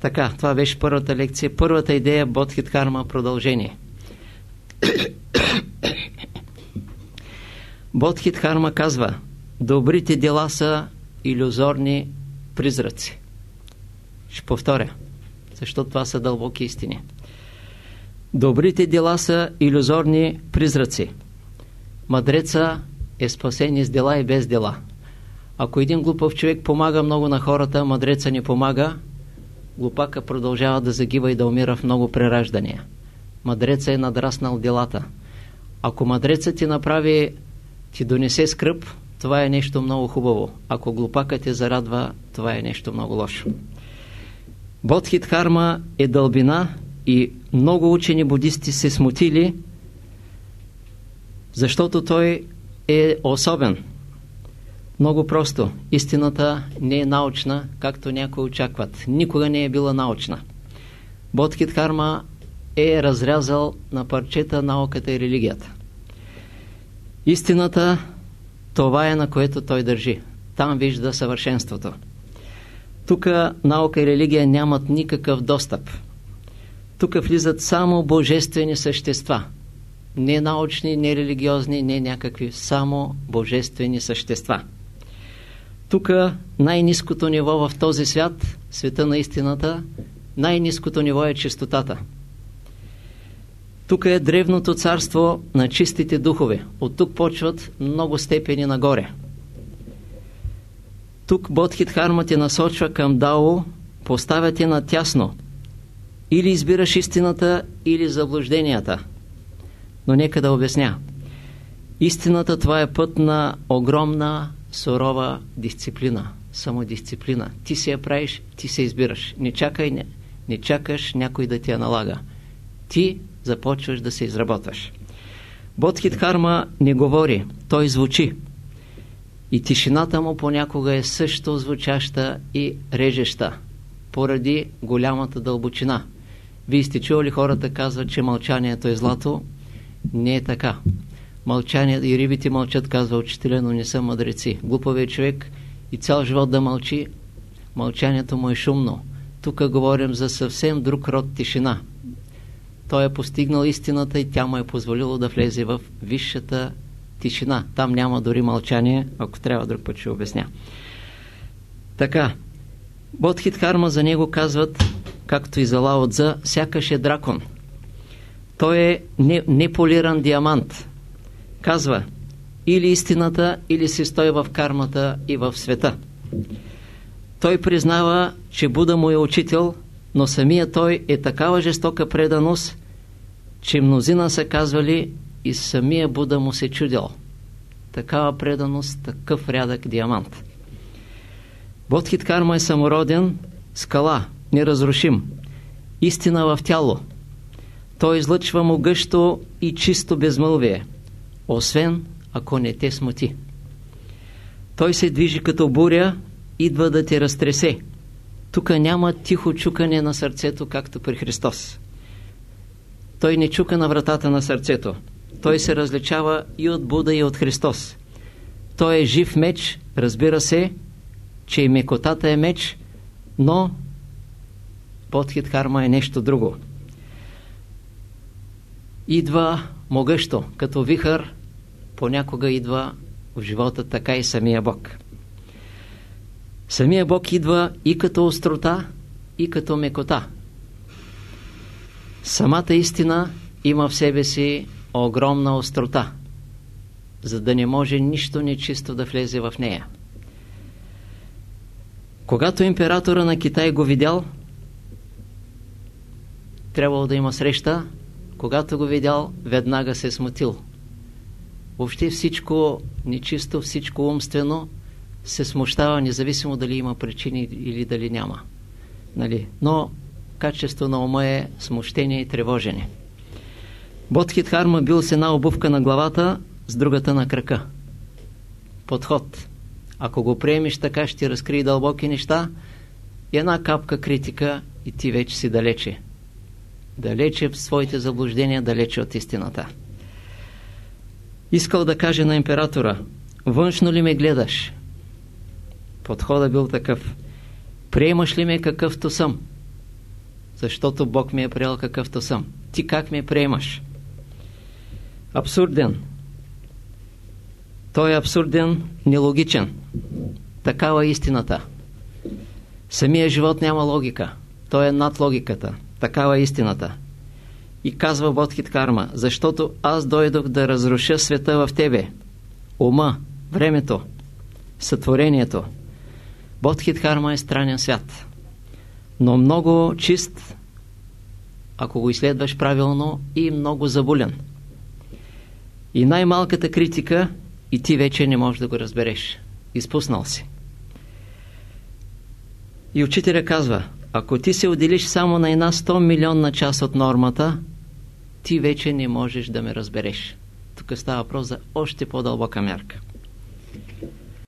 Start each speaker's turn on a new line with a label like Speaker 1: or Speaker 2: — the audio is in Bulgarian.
Speaker 1: Така, това беше първата лекция. Първата идея Бодхит Харма продължение. Бодхит Харма казва Добрите дела са иллюзорни призраци. Ще повторя, защото това са дълбоки истини. Добрите дела са иллюзорни призраци. Мъдреца е спасен с дела и без дела. Ако един глупав човек помага много на хората, мъдреца не помага, глупака продължава да загива и да умира в много прераждания. Мъдреца е надраснал делата. Ако мъдрецът ти направи, ти донесе скръп, това е нещо много хубаво. Ако глупака те зарадва, това е нещо много лошо. Бодхит Харма е дълбина и много учени будисти се смутили, защото той е особен. Много просто. Истината не е научна, както някои очакват. Никога не е била научна. Бодхит Харма е разрязал на парчета науката и религията. Истината, това е на което той държи. Там вижда съвършенството. Тук наука и религия нямат никакъв достъп. Тук влизат само божествени същества. Не научни, не религиозни, не някакви, само божествени същества. Тук най-низкото ниво в този свят, света на истината, най-низкото ниво е чистотата. Тук е древното царство на чистите духове. От тук почват много степени нагоре. Тук Бодхит Харма те насочва към Дао, поставя те на тясно. Или избираш истината, или заблужденията. Но нека да обясня. Истината това е път на огромна, сурова дисциплина, самодисциплина. Ти се я правиш, ти се избираш. Не чакай, не, не чакаш някой да ти я налага. Ти започваш да се изработваш. Бодхит Харма не говори, той звучи. И тишината му понякога е също звучаща и режеща, поради голямата дълбочина. Вие сте чували хората казват, че мълчанието е злато? Не е така. Мълчание и рибите мълчат, казва учителя, но не са мъдреци. Глупавият човек и цял живот да мълчи, мълчанието му е шумно. Тук говорим за съвсем друг род тишина. Той е постигнал истината и тя му е позволило да влезе в висшата тишина. Там няма дори мълчание, ако трябва друг път ще обясня. Така, Бодхит Харма за него казват, както и за Лао сякаш е дракон. Той е неполиран не диамант. Казва, или истината, или си стои в кармата и в света. Той признава, че Буда му е учител, но самия той е такава жестока преданост, че мнозина са казвали и самия Буда му се чудил. Такава преданост, такъв рядък диамант. Бодхит Карма е самороден, скала, неразрушим, истина в тяло. Той излъчва могъщо и чисто безмълвие, освен ако не те смути. Той се движи като буря, идва да те разтресе. Тук няма тихо чукане на сърцето, както при Христос. Той не чука на вратата на сърцето. Той се различава и от Буда, и от Христос. Той е жив меч, разбира се, че и мекотата е меч, но Бодхит Харма е нещо друго. Идва могъщо, като вихър, понякога идва в живота така и самия Бог. Самия Бог идва и като острота, и като мекота. Самата истина има в себе си огромна острота, за да не може нищо нечисто да влезе в нея. Когато императора на Китай го видял, трябвало да има среща, когато го видял, веднага се смутил. Въобще всичко нечисто, всичко умствено се смущава, независимо дали има причини или дали няма. Нали? Но качество на ума е смущение и тревожене. Бодхит Харма бил с една обувка на главата, с другата на крака. Подход. Ако го приемеш така, ще разкрие дълбоки неща и една капка критика и ти вече си далече. Далече в своите заблуждения, далече от истината. Искал да каже на императора, външно ли ме гледаш? Подхода бил такъв. Приемаш ли ме какъвто съм? защото Бог ми е приел какъвто съм. Ти как ме приемаш? Абсурден. Той е абсурден, нелогичен. Такава е истината. Самия живот няма логика. Той е над логиката. Такава е истината. И казва Бодхит Карма, защото аз дойдох да разруша света в тебе. Ума, времето, сътворението. Бодхит Карма е странен свят. Но много чист, ако го изследваш правилно, и много заболен. И най-малката критика и ти вече не можеш да го разбереш. Изпуснал си. И учителя казва, ако ти се отделиш само на една 100 милионна част от нормата, ти вече не можеш да ме разбереш. Тук става въпрос за още по-дълбока мярка.